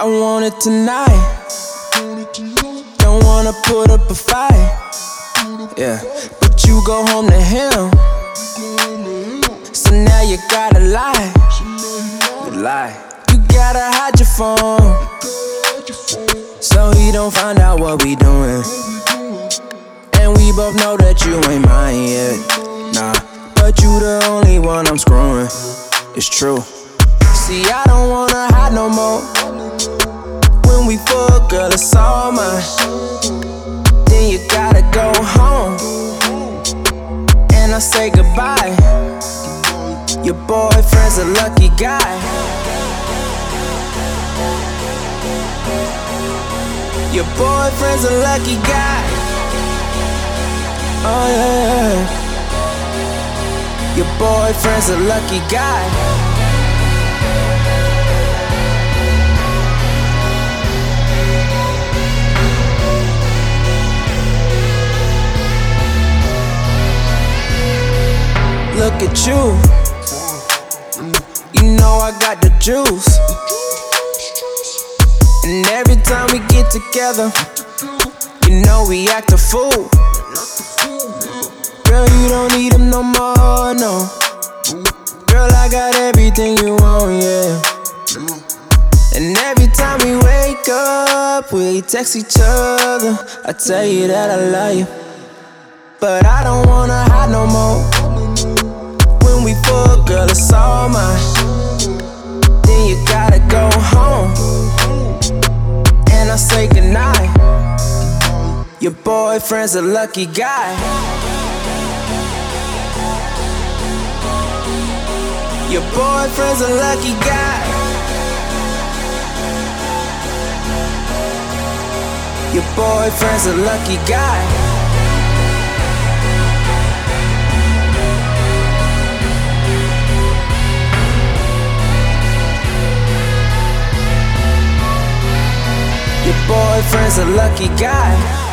I want it tonight. Don't wanna put up a fight. Yeah, but you go home to him. So now you gotta lie. You lie. You gotta hide your phone. So he don't find out what we doing. And we both know that you ain't mine yet. Nah, but you the only one I'm screwing. It's true. See, I don't wanna hide no more. When we fuck, girl, it's all mine. Then you gotta go home. And I say goodbye. Your boyfriend's a lucky guy. Your boyfriend's a lucky guy. Oh yeah. Your boyfriend's a lucky guy. Look at you. You know I got the juice. And every time we get together, you know we act a fool. Girl, you don't need him no more, no. Girl, I got everything you want, yeah. And every time we wake up, we text each other. I tell you that I love you. But I don't wanna hide no boyfriend's a lucky guy. Your boyfriend's a lucky guy. Your boyfriend's a lucky guy. Your boyfriend's a lucky guy.